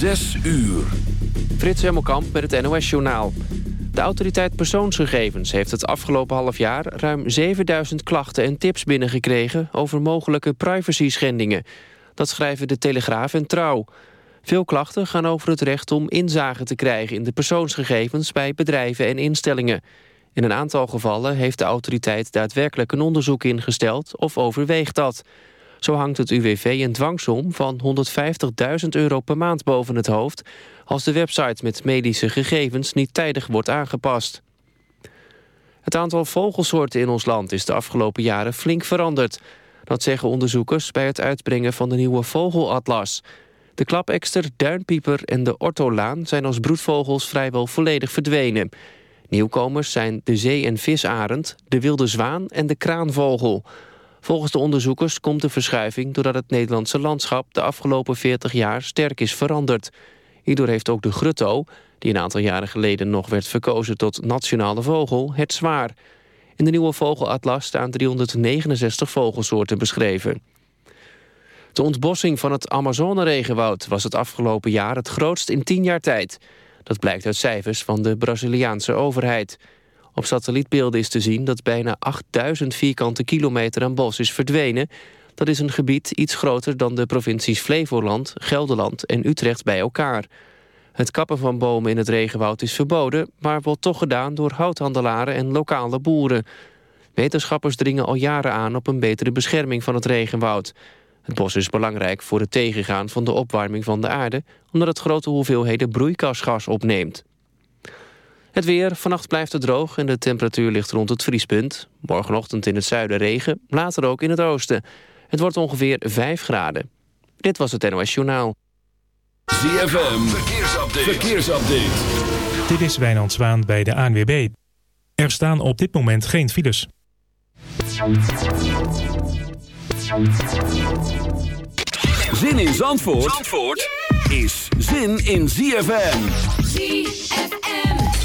Zes uur. Frits Hemmelkamp met het NOS-journaal. De autoriteit persoonsgegevens heeft het afgelopen half jaar... ruim 7000 klachten en tips binnengekregen... over mogelijke privacy-schendingen. Dat schrijven De Telegraaf en Trouw. Veel klachten gaan over het recht om inzage te krijgen... in de persoonsgegevens bij bedrijven en instellingen. In een aantal gevallen heeft de autoriteit daadwerkelijk een onderzoek ingesteld... of overweegt dat... Zo hangt het UWV een dwangsom van 150.000 euro per maand boven het hoofd... als de website met medische gegevens niet tijdig wordt aangepast. Het aantal vogelsoorten in ons land is de afgelopen jaren flink veranderd. Dat zeggen onderzoekers bij het uitbrengen van de nieuwe vogelatlas. De klapekster, duinpieper en de ortolaan zijn als broedvogels vrijwel volledig verdwenen. Nieuwkomers zijn de zee- en visarend, de wilde zwaan en de kraanvogel... Volgens de onderzoekers komt de verschuiving doordat het Nederlandse landschap de afgelopen 40 jaar sterk is veranderd. Hierdoor heeft ook de grutto, die een aantal jaren geleden nog werd verkozen tot nationale vogel, het zwaar. In de nieuwe vogelatlas staan 369 vogelsoorten beschreven. De ontbossing van het Amazone-regenwoud was het afgelopen jaar het grootst in 10 jaar tijd. Dat blijkt uit cijfers van de Braziliaanse overheid. Op satellietbeelden is te zien dat bijna 8000 vierkante kilometer aan bos is verdwenen. Dat is een gebied iets groter dan de provincies Flevoland, Gelderland en Utrecht bij elkaar. Het kappen van bomen in het regenwoud is verboden... maar wordt toch gedaan door houthandelaren en lokale boeren. Wetenschappers dringen al jaren aan op een betere bescherming van het regenwoud. Het bos is belangrijk voor het tegengaan van de opwarming van de aarde... omdat het grote hoeveelheden broeikasgas opneemt. Het weer, vannacht blijft het droog en de temperatuur ligt rond het vriespunt. Morgenochtend in het zuiden regen, later ook in het oosten. Het wordt ongeveer 5 graden. Dit was het NOS Journaal. ZFM, verkeersupdate. verkeersupdate. Dit is Wijnand Zwaan bij de ANWB. Er staan op dit moment geen files. Zin in Zandvoort, Zandvoort is zin in ZFM. ZFM.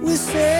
we say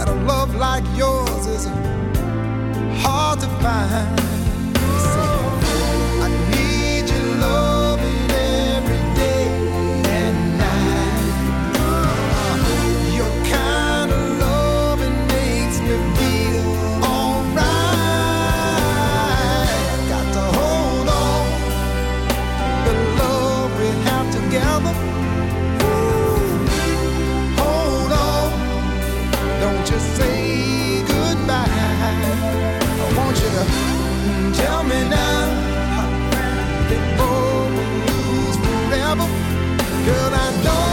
that a love like yours is hard to find. So Girl, I don't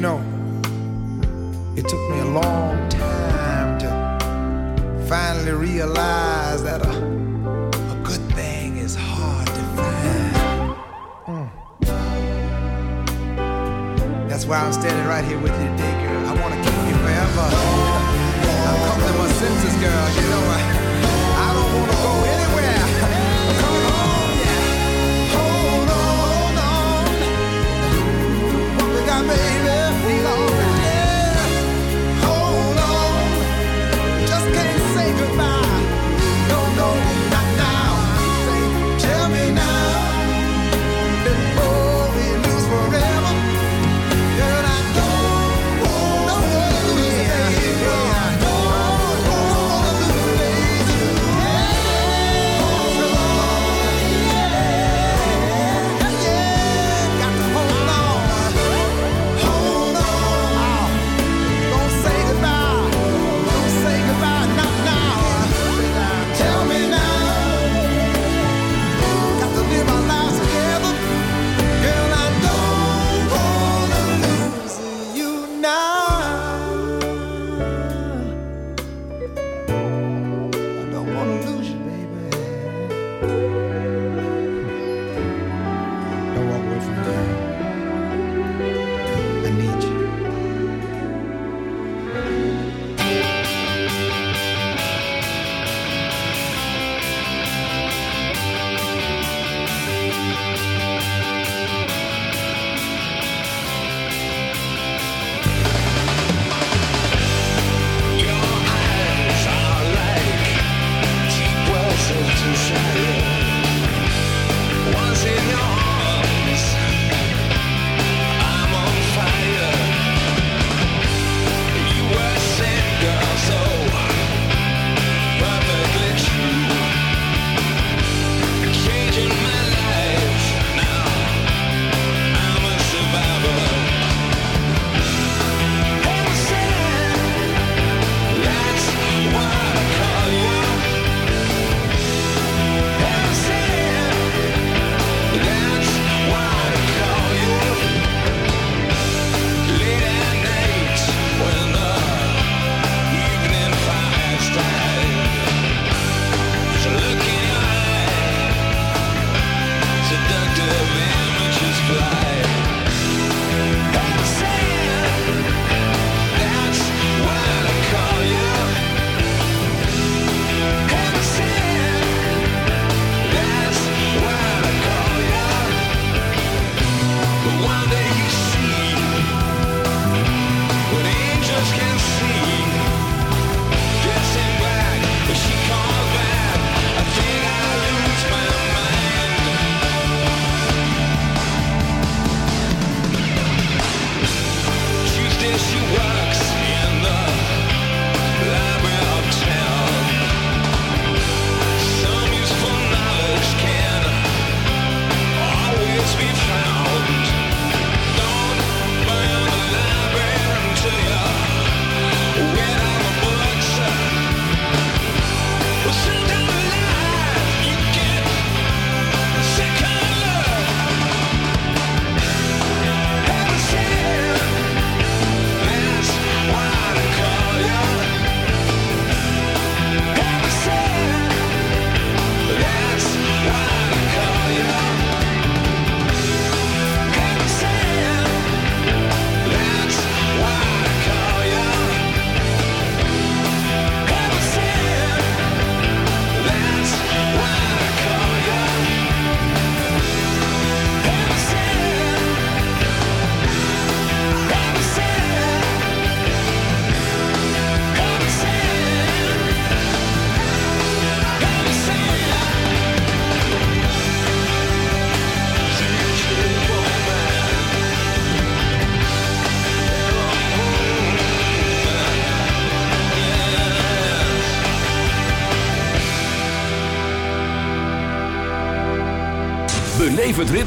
You know, it took me a long time to finally realize that a, a good thing is hard to find. Mm. That's why I'm standing right here with you today, girl. I want to keep you forever. I've come to my senses, girl. You know, I, I don't want to go anywhere.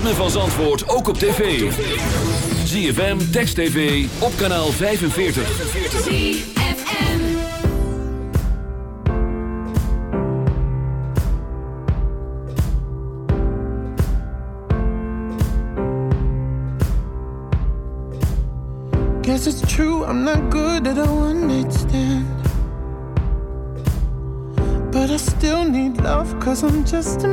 ritme van Zandvoort ook op tv. ZFM, Text TV, op kanaal 45. ZFM Guess it's true, I'm not good at a one But I still need love, cause I'm just a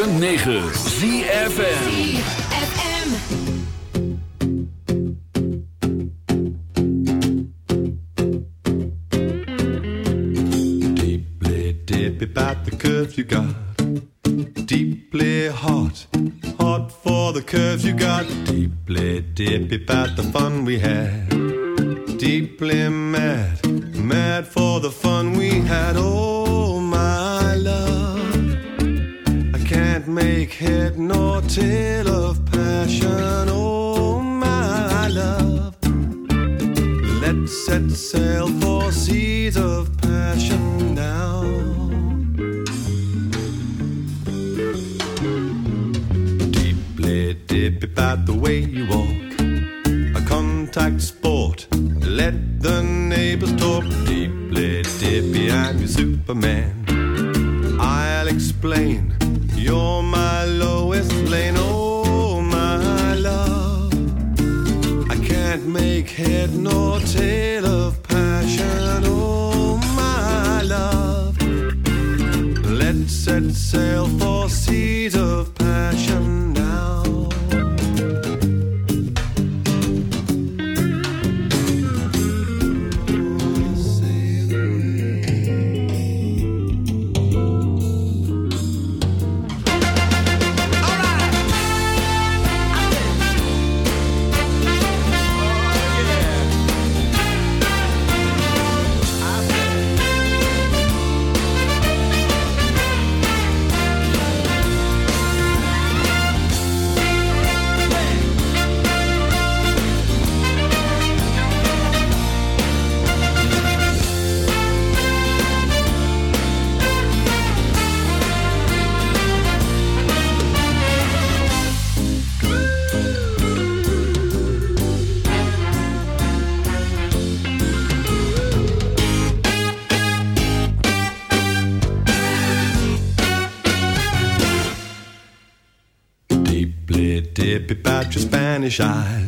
106.9 shy.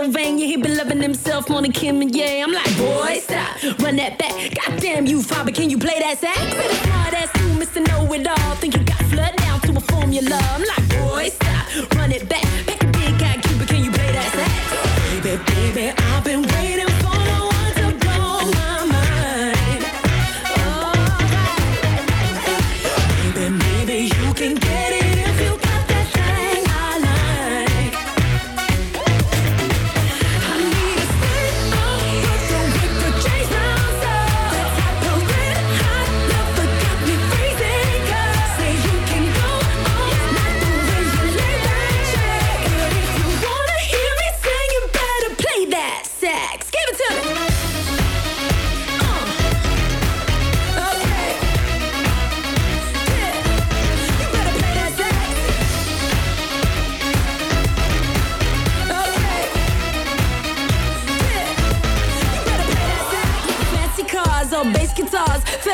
Pennsylvania. He been loving himself on than Kim and yeah. I'm like, boy, stop, run that back. Goddamn you, father, can you play that sax? With a hard ass you, Mr. Know It All. Think you got flood down to a formula. I'm like, boy, stop, run it back.